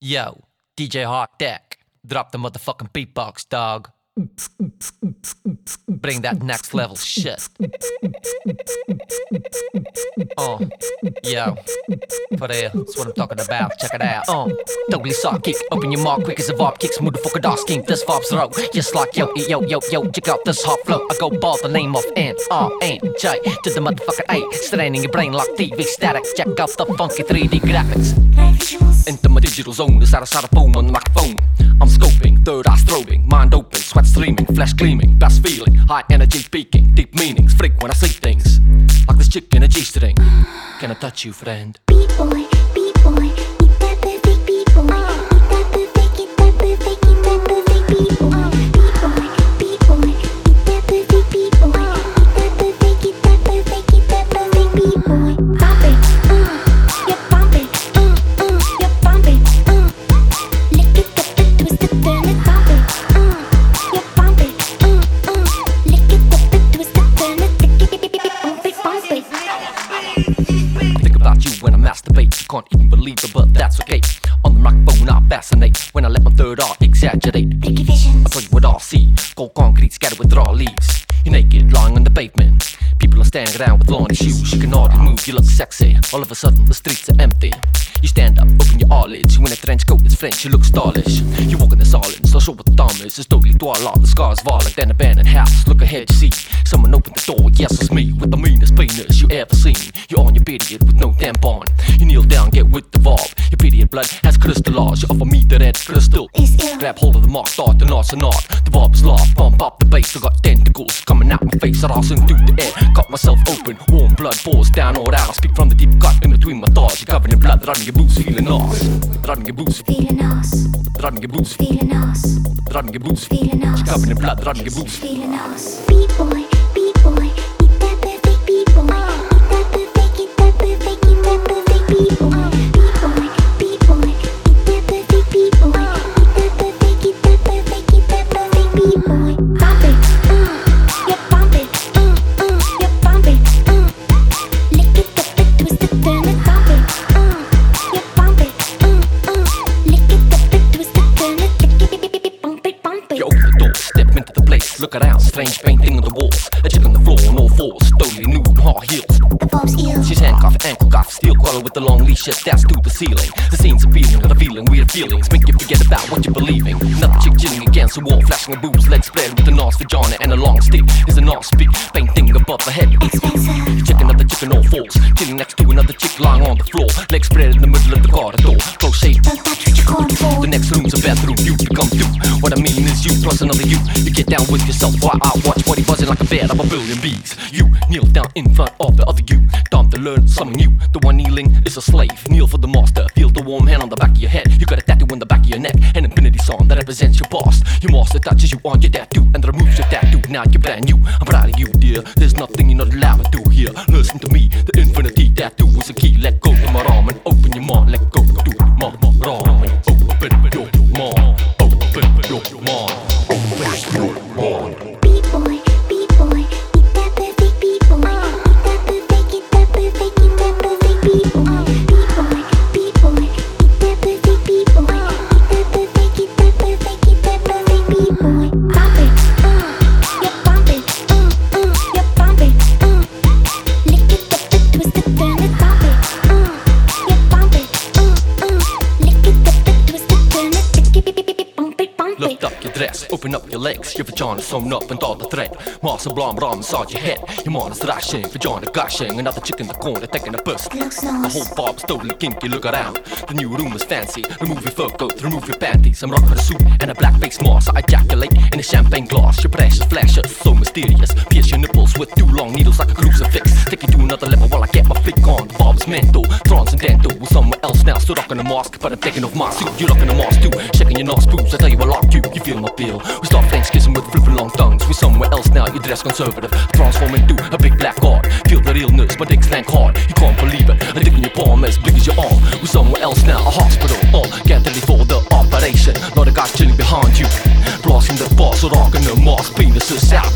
Yo, DJ Hi-Tek, drop the motherfucking beatbox, dog. Bring that next level shit. Uh, yo, for real, that's what I'm talking about. Check it out. Uh, totally kick, open your mouth quick as a vibe kicks, motherfucker dog skin. This vibes row, just like yo, yo, yo, yo. Check out this hot flow. I go ball the name of N R N J to the motherfucker A. Straining your brain like TV static. Check out the funky 3D graphics. Into my digital zone, the side of phone on the microphone. Sweat flesh gleaming, best feeling, high energy speaking, deep meanings, freak when I see things. Like this chick in a G string. Can I touch you, friend? B-boy, B-boy, eat that You see. Cold concrete scattered with raw leaves. You're naked, lying on the pavement. People are standing around with lawn shoes. You can hardly move, you look sexy. All of a sudden, the streets are empty. You stand up, open your eyelids. You in a trench coat that's French, you look stylish. You walk in the silence, not sure what the thumb is. It's totally twilight, the sky's violet, an abandoned house. Look ahead, see someone open the door. Yes, it's me with the meanest penis you ever seen. You're on your period with no tampon. You kneel down, get with the vibe. Your period blood has crystallized. You offer me the red crystal. Grab hold of the mark, start the knot's a knot. The vibe's live, pump up the bass. I got tentacles coming out my face, arousing through the air. Cut myself open, warm blood pours down all out. Speak from the deep cut in between my thighs. You're covered in blood, running your boots, feeling nice. Running your boots, Feeling us, running your boots, feeling us, running your boots. feeling us. You're covered in blood, running your boots. Feeling us. B-boy, B-boy, fours, totally nude, high heels. The Bob's ill. She's handcuffed, ankle cuffed, steel collar with the long leash attached to the ceiling. The scene's appealing, feeling, weird feelings, make you forget about what you're believing. Another chick chilling against the wall, flashing her boobs, legs spread with a nice vagina and a long stick. Is a nice speak, painting above her head. Expensive. Chick another chick on all fours, chilling next to another chick lying on the floor, legs spread in the middle of the corridor. Next room's a bathroom, you become two. What I mean is you plus another you. You get down with yourself while I watch body buzzing like a bed of a billion bees. You kneel down in front of the other you. Time to learn something new. The one kneeling is a slave. Kneel for the master. Feel the warm hand on the back of your head. You got a tattoo on the back of your neck. An infinity song that represents your past. Your master touches you on your tattoo and removes your tattoo. Now you're brand new. I'm proud of you, dear. There's nothing you're not allowed to do here. Listen to me. The infinity tattoo is a key. Let go of my arm and open your mind. Let go open up your legs, your vagina sewn up and all the thread. Massa blom bra massage your head. Your mind is thrashing, vagina gushing. Another chick in the corner taking a piss. The whole bob's totally kinky, look around. The new room is fancy. Remove your fur coat, remove your panties. I'm rocking a suit and a black face mask. I ejaculate in a champagne glass. Your precious flashes, so mysterious. Pierce your nipples with two long needles like a crucifix. Take you to another level while I get my flick on. The bob's mental, transcendental. Else now, still rocking a mask, but I'm taking off my suit. You're rocking a mask too, checking your nostrils. I tell you I like you, you feel my bill. We start French kissing with flipping long tongues. We're somewhere else now, you dress conservative. Transform into a big black heart. Feel the realness, my dick's slank hard. You can't believe it. A dick in your palm as big as your arm. We're somewhere else now, a hospital. Get ready for the operation. Not of guy chilling behind you. Blasting the boss, rocking the mask. Penises out,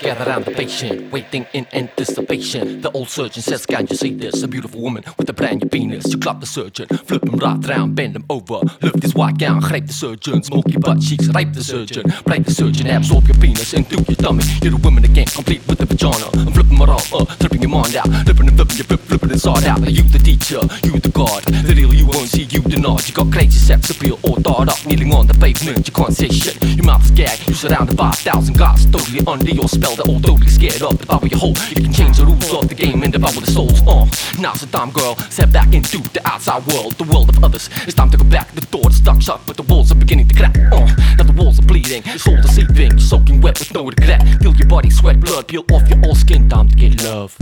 gather round the patient, waiting in anticipation. The old surgeon says, Can you see this? A beautiful woman with a brand new penis. You clap the surgeon, flip him right round, bend him over. Lift his white gown, rape the surgeon. Smoky butt cheeks, rape the surgeon. Break the surgeon, absorb your penis into your tummy. You're a woman again, complete with the vagina. I'm flipping my arm up, tripping your mind out. Flipping and flipping, your flip, flipping inside out. You the teacher, you the god. The real you won't see, you nod. You got crazy sex appeal all thought up, kneeling on the pavement. You can't say shit, your mouth is gagged. You surrounded by a thousand guys, totally under your spell. They're all totally scared of. Were your whole, you can change the rules of the game and devour the souls. Uh, now's the time, girl. Step back into the outside world, the world of others. It's time to go back. The door is stuck shut, but the walls are beginning to crack. Uh, now the walls are bleeding, your souls are soaking wet with no regret. Feel your body sweat, blood peel off your old skin. Time to get love.